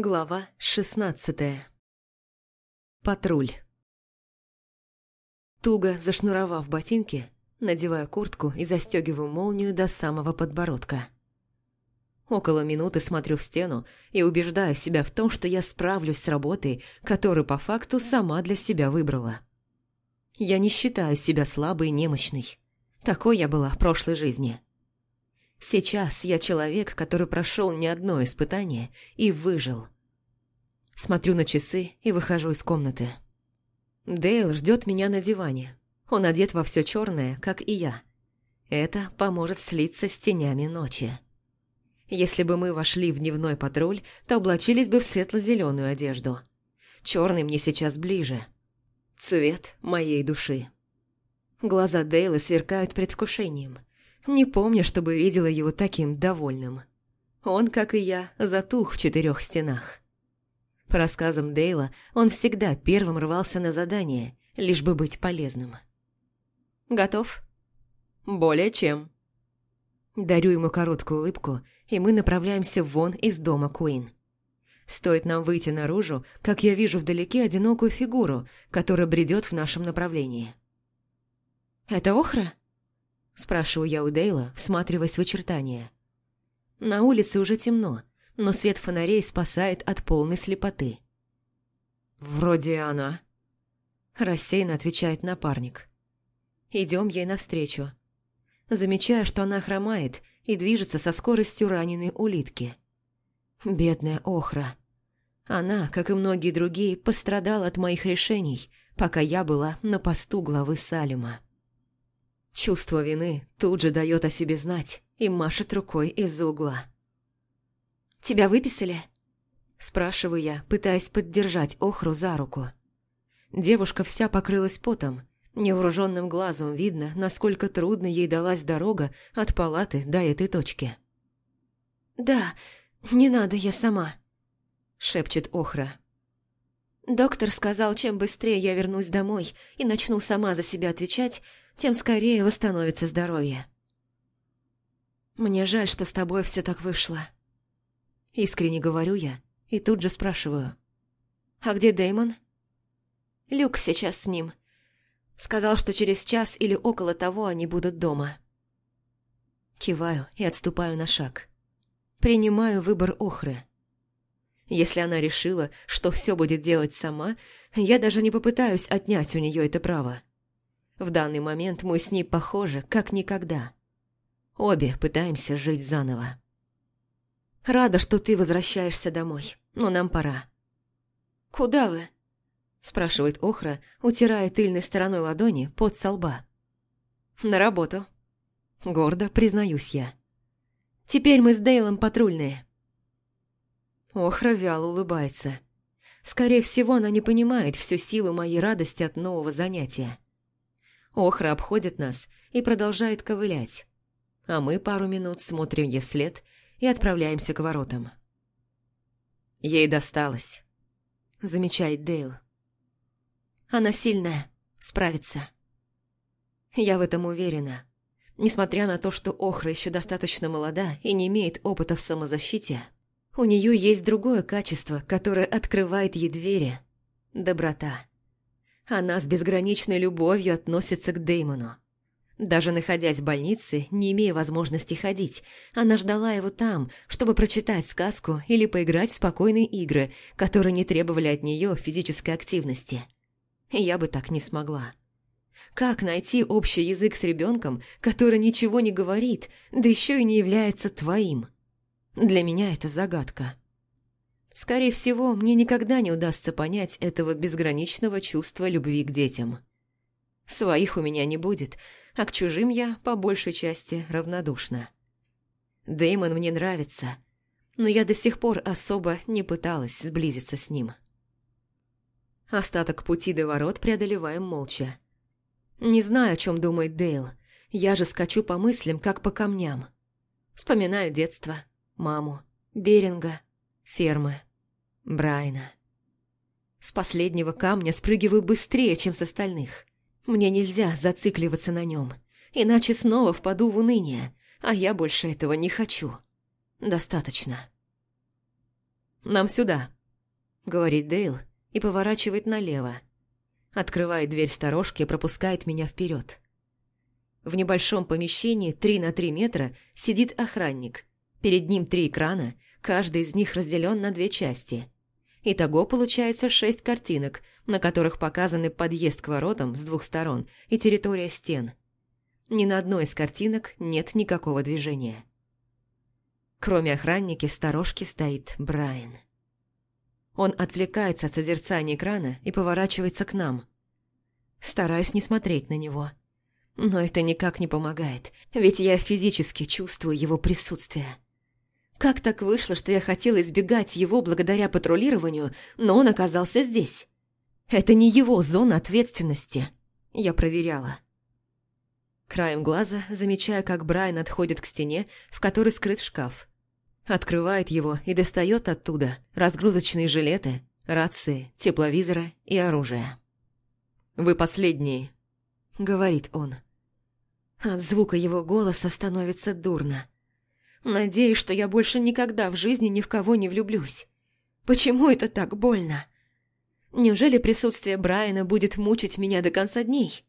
Глава шестнадцатая. Патруль. Туго зашнуровав ботинки, надеваю куртку и застегиваю молнию до самого подбородка. Около минуты смотрю в стену и убеждаю себя в том, что я справлюсь с работой, которую по факту сама для себя выбрала. Я не считаю себя слабой и немощной. Такой я была в прошлой жизни. Сейчас я человек, который прошел не одно испытание и выжил. Смотрю на часы и выхожу из комнаты. Дейл ждет меня на диване. Он одет во все черное, как и я. Это поможет слиться с тенями ночи. Если бы мы вошли в дневной патруль, то облачились бы в светло-зеленую одежду. Черный мне сейчас ближе. Цвет моей души. Глаза Дейла сверкают предвкушением. Не помню, чтобы видела его таким довольным. Он, как и я, затух в четырех стенах. По рассказам Дейла, он всегда первым рвался на задание, лишь бы быть полезным. «Готов?» «Более чем». Дарю ему короткую улыбку, и мы направляемся вон из дома Куин. Стоит нам выйти наружу, как я вижу вдалеке одинокую фигуру, которая бредет в нашем направлении. «Это Охра?» Спрашиваю я у Дейла, всматриваясь в очертания. На улице уже темно, но свет фонарей спасает от полной слепоты. «Вроде она», – рассеянно отвечает напарник. Идем ей навстречу. Замечаю, что она хромает и движется со скоростью раненой улитки. Бедная Охра. Она, как и многие другие, пострадала от моих решений, пока я была на посту главы Салима. Чувство вины тут же дает о себе знать и машет рукой из угла. «Тебя выписали?» Спрашиваю я, пытаясь поддержать Охру за руку. Девушка вся покрылась потом. Невооруженным глазом видно, насколько трудно ей далась дорога от палаты до этой точки. «Да, не надо, я сама», – шепчет Охра. «Доктор сказал, чем быстрее я вернусь домой и начну сама за себя отвечать, тем скорее восстановится здоровье. Мне жаль, что с тобой все так вышло. Искренне говорю я и тут же спрашиваю. А где Дэймон? Люк сейчас с ним. Сказал, что через час или около того они будут дома. Киваю и отступаю на шаг. Принимаю выбор Охры. Если она решила, что все будет делать сама, я даже не попытаюсь отнять у нее это право. В данный момент мы с ней похожи, как никогда. Обе пытаемся жить заново. Рада, что ты возвращаешься домой, но нам пора. «Куда вы?» – спрашивает Охра, утирая тыльной стороной ладони под со лба. «На работу». Гордо признаюсь я. «Теперь мы с Дейлом патрульные». Охра вяло улыбается. Скорее всего, она не понимает всю силу моей радости от нового занятия. Охра обходит нас и продолжает ковылять. А мы пару минут смотрим ей вслед и отправляемся к воротам. Ей досталось, замечает Дейл. Она сильная, справится. Я в этом уверена. Несмотря на то, что Охра еще достаточно молода и не имеет опыта в самозащите, у нее есть другое качество, которое открывает ей двери – доброта. Она с безграничной любовью относится к Деймону. Даже находясь в больнице, не имея возможности ходить, она ждала его там, чтобы прочитать сказку или поиграть в спокойные игры, которые не требовали от нее физической активности. Я бы так не смогла. Как найти общий язык с ребенком, который ничего не говорит, да еще и не является твоим? Для меня это загадка. Скорее всего, мне никогда не удастся понять этого безграничного чувства любви к детям. Своих у меня не будет, а к чужим я, по большей части, равнодушна. Дэймон мне нравится, но я до сих пор особо не пыталась сблизиться с ним. Остаток пути до ворот преодолеваем молча. Не знаю, о чем думает Дейл. Я же скачу по мыслям, как по камням. Вспоминаю детство, маму, Беринга, фермы. Брайна. С последнего камня спрыгиваю быстрее, чем с остальных. Мне нельзя зацикливаться на нем, иначе снова впаду в уныние, а я больше этого не хочу. Достаточно. нам сюда», — говорит Дейл и поворачивает налево. Открывает дверь сторожки и пропускает меня вперед. В небольшом помещении 3 на 3 метра сидит охранник. Перед ним три экрана, каждый из них разделен на две части. Итого получается шесть картинок, на которых показаны подъезд к воротам с двух сторон и территория стен. Ни на одной из картинок нет никакого движения. Кроме охранники в сторожке стоит Брайан. Он отвлекается от созерцания экрана и поворачивается к нам. Стараюсь не смотреть на него. Но это никак не помогает, ведь я физически чувствую его присутствие. Как так вышло, что я хотела избегать его благодаря патрулированию, но он оказался здесь? Это не его зона ответственности. Я проверяла. Краем глаза замечаю, как Брайан отходит к стене, в которой скрыт шкаф. Открывает его и достает оттуда разгрузочные жилеты, рации, тепловизоры и оружие. «Вы последние», — говорит он. От звука его голоса становится дурно. Надеюсь, что я больше никогда в жизни ни в кого не влюблюсь. Почему это так больно? Неужели присутствие Брайана будет мучить меня до конца дней?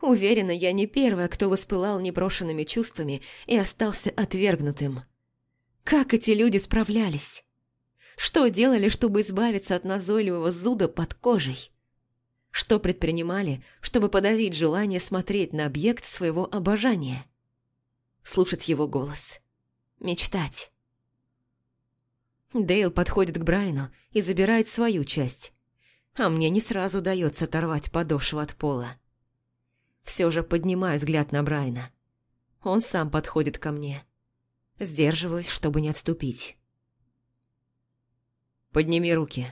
Уверена, я не первая, кто воспылал непрошенными чувствами и остался отвергнутым. Как эти люди справлялись? Что делали, чтобы избавиться от назойливого зуда под кожей? Что предпринимали, чтобы подавить желание смотреть на объект своего обожания? Слушать его голос. Мечтать. Дейл подходит к Брайану и забирает свою часть, а мне не сразу удается оторвать подошву от пола. Все же поднимаю взгляд на Брайана. Он сам подходит ко мне. Сдерживаюсь, чтобы не отступить. «Подними руки»,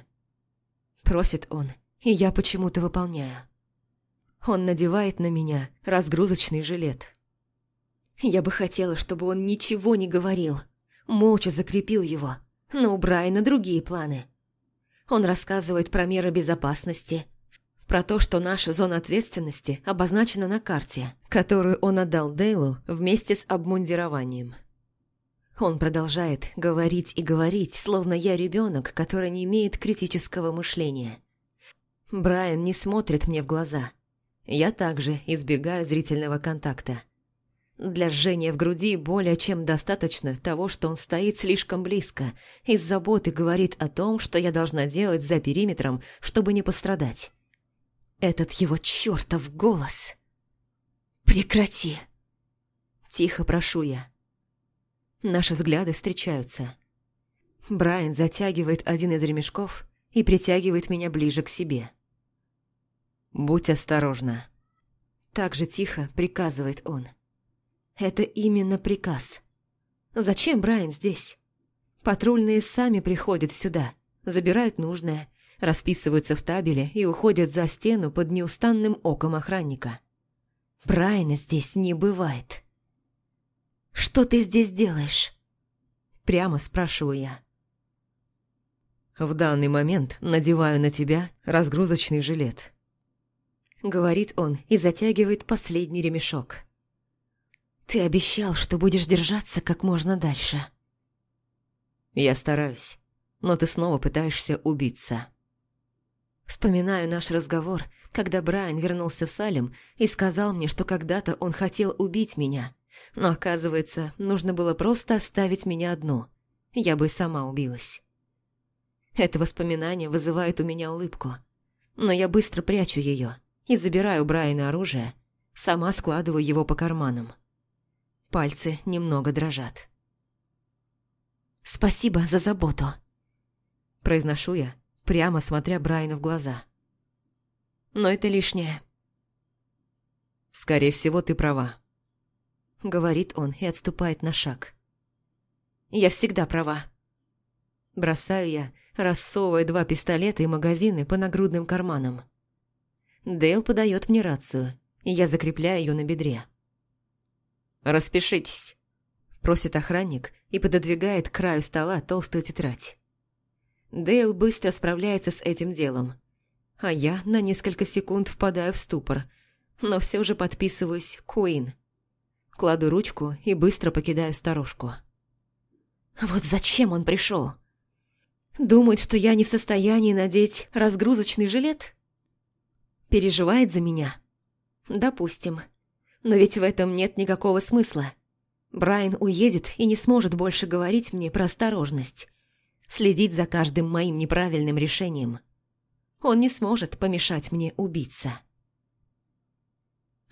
– просит он, и я почему-то выполняю. Он надевает на меня разгрузочный жилет. Я бы хотела, чтобы он ничего не говорил, молча закрепил его, но у Брайана другие планы. Он рассказывает про меры безопасности, про то, что наша зона ответственности обозначена на карте, которую он отдал Дейлу вместе с обмундированием. Он продолжает говорить и говорить, словно я ребенок, который не имеет критического мышления. Брайан не смотрит мне в глаза. Я также избегаю зрительного контакта. Для жжения в груди более чем достаточно того, что он стоит слишком близко и с заботы говорит о том, что я должна делать за периметром, чтобы не пострадать. Этот его чертов голос. «Прекрати!» Тихо прошу я. Наши взгляды встречаются. Брайан затягивает один из ремешков и притягивает меня ближе к себе. «Будь осторожна». Так же тихо приказывает он. Это именно приказ. Зачем Брайан здесь? Патрульные сами приходят сюда, забирают нужное, расписываются в табеле и уходят за стену под неустанным оком охранника. Брайана здесь не бывает. «Что ты здесь делаешь?» Прямо спрашиваю я. «В данный момент надеваю на тебя разгрузочный жилет», — говорит он и затягивает последний ремешок. «Ты обещал, что будешь держаться как можно дальше». «Я стараюсь, но ты снова пытаешься убиться». Вспоминаю наш разговор, когда Брайан вернулся в Салем и сказал мне, что когда-то он хотел убить меня — но оказывается, нужно было просто оставить меня одну. Я бы сама убилась. Это воспоминание вызывает у меня улыбку. Но я быстро прячу ее и забираю Брайана оружие, сама складываю его по карманам. Пальцы немного дрожат. «Спасибо за заботу», – произношу я, прямо смотря Брайану в глаза. «Но это лишнее». «Скорее всего, ты права», — говорит он и отступает на шаг. «Я всегда права». Бросаю я, рассовывая два пистолета и магазины по нагрудным карманам. Дейл подает мне рацию, и я закрепляю ее на бедре. «Распишитесь», – просит охранник и пододвигает к краю стола толстую тетрадь. Дейл быстро справляется с этим делом, а я на несколько секунд впадаю в ступор, но все же подписываюсь «Куин», Кладу ручку и быстро покидаю сторожку. Вот зачем он пришел? Думает, что я не в состоянии надеть разгрузочный жилет? Переживает за меня? Допустим. Но ведь в этом нет никакого смысла. Брайан уедет и не сможет больше говорить мне про осторожность. Следить за каждым моим неправильным решением. Он не сможет помешать мне убиться.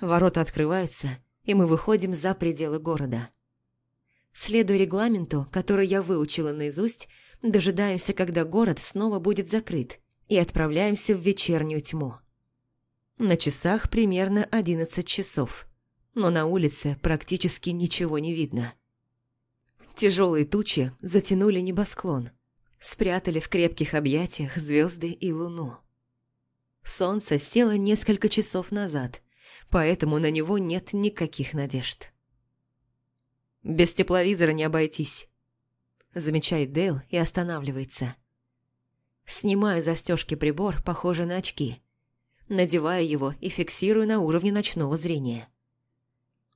Ворота открываются, и мы выходим за пределы города. Следуя регламенту, который я выучила наизусть, дожидаемся, когда город снова будет закрыт, и отправляемся в вечернюю тьму. На часах примерно одиннадцать часов, но на улице практически ничего не видно. Тяжелые тучи затянули небосклон, спрятали в крепких объятиях звезды и луну. Солнце село несколько часов назад, поэтому на него нет никаких надежд. «Без тепловизора не обойтись», – замечает Дейл и останавливается. Снимаю застежки прибор, похожий на очки. Надеваю его и фиксирую на уровне ночного зрения.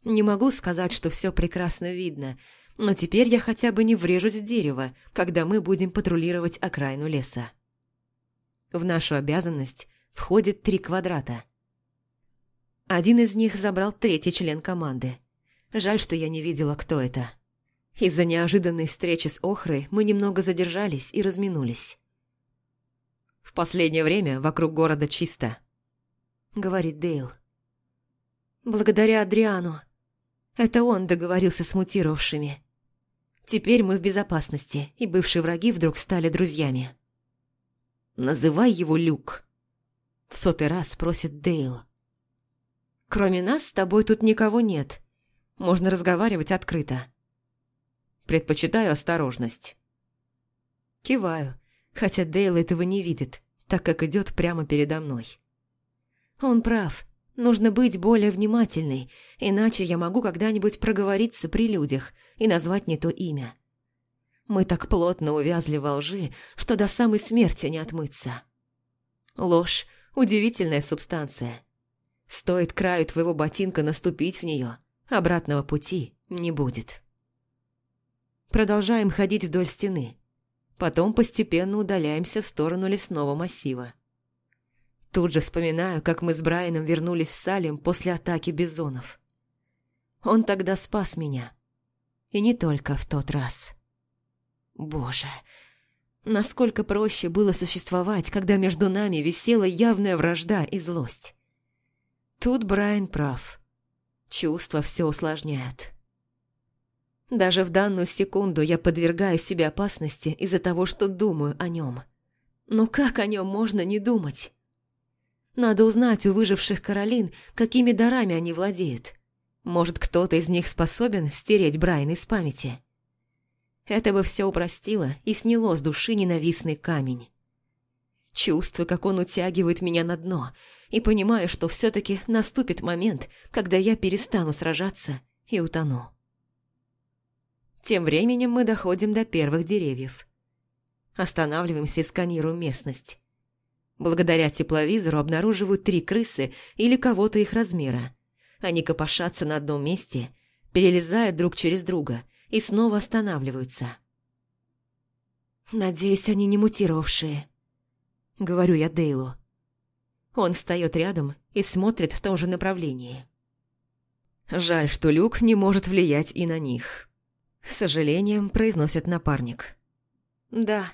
Не могу сказать, что все прекрасно видно, но теперь я хотя бы не врежусь в дерево, когда мы будем патрулировать окраину леса. В нашу обязанность входит три квадрата. Один из них забрал третий член команды. Жаль, что я не видела, кто это. Из-за неожиданной встречи с Охрой мы немного задержались и разминулись. «В последнее время вокруг города чисто», — говорит Дейл. «Благодаря Адриану. Это он договорился с мутировавшими. Теперь мы в безопасности, и бывшие враги вдруг стали друзьями». «Называй его Люк», — в сотый раз просит Дейл. «Кроме нас с тобой тут никого нет», можно разговаривать открыто. Предпочитаю осторожность. Киваю, хотя Дейл этого не видит, так как идет прямо передо мной. Он прав. Нужно быть более внимательной, иначе я могу когда-нибудь проговориться при людях и назвать не то имя. Мы так плотно увязли во лжи, что до самой смерти не отмыться. Ложь – удивительная субстанция. Стоит краю твоего ботинка наступить в нее, Обратного пути не будет. Продолжаем ходить вдоль стены. Потом постепенно удаляемся в сторону лесного массива. Тут же вспоминаю, как мы с Брайаном вернулись в Салем после атаки бизонов. Он тогда спас меня. И не только в тот раз. Боже, насколько проще было существовать, когда между нами висела явная вражда и злость. Тут Брайан прав. Чувства все усложняют. Даже в данную секунду я подвергаю себе опасности из-за того, что думаю о нем. Но как о нем можно не думать? Надо узнать у выживших Каролин, какими дарами они владеют. Может, кто-то из них способен стереть Брайана из памяти. Это бы все упростило и сняло с души ненавистный камень. Чувствую, как он утягивает меня на дно, и понимаю, что все-таки наступит момент, когда я перестану сражаться и утону. Тем временем мы доходим до первых деревьев. Останавливаемся и сканируем местность. Благодаря тепловизору обнаруживают три крысы или кого-то их размера. Они копошатся на одном месте, перелезают друг через друга и снова останавливаются. «Надеюсь, они не мутировавшие», — говорю я Дейлу. Он встает рядом и смотрит в том же направлении. Жаль, что Люк не может влиять и на них. Сожалением произносит напарник. Да,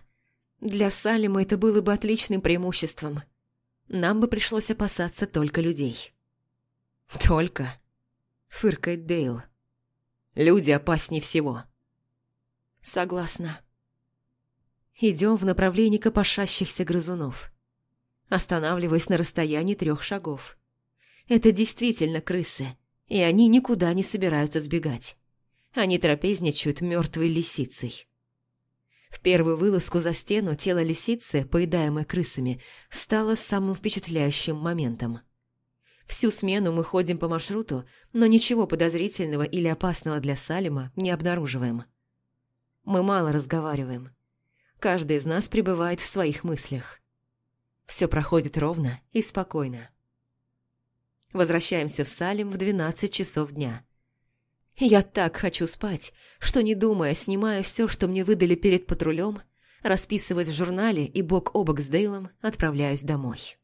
для Салима это было бы отличным преимуществом. Нам бы пришлось опасаться только людей. Только? Фыркает Дейл. Люди опаснее всего. Согласна. Идем в направлении копошащихся грызунов останавливаясь на расстоянии трех шагов. Это действительно крысы, и они никуда не собираются сбегать. Они трапезничают мертвой лисицей. В первую вылазку за стену тело лисицы, поедаемое крысами, стало самым впечатляющим моментом. Всю смену мы ходим по маршруту, но ничего подозрительного или опасного для Салима не обнаруживаем. Мы мало разговариваем. Каждый из нас пребывает в своих мыслях. Все проходит ровно и спокойно. Возвращаемся в Салим в 12 часов дня. Я так хочу спать, что, не думая, снимаю все, что мне выдали перед патрулем, расписываюсь в журнале и бок о бок с Дейлом отправляюсь домой.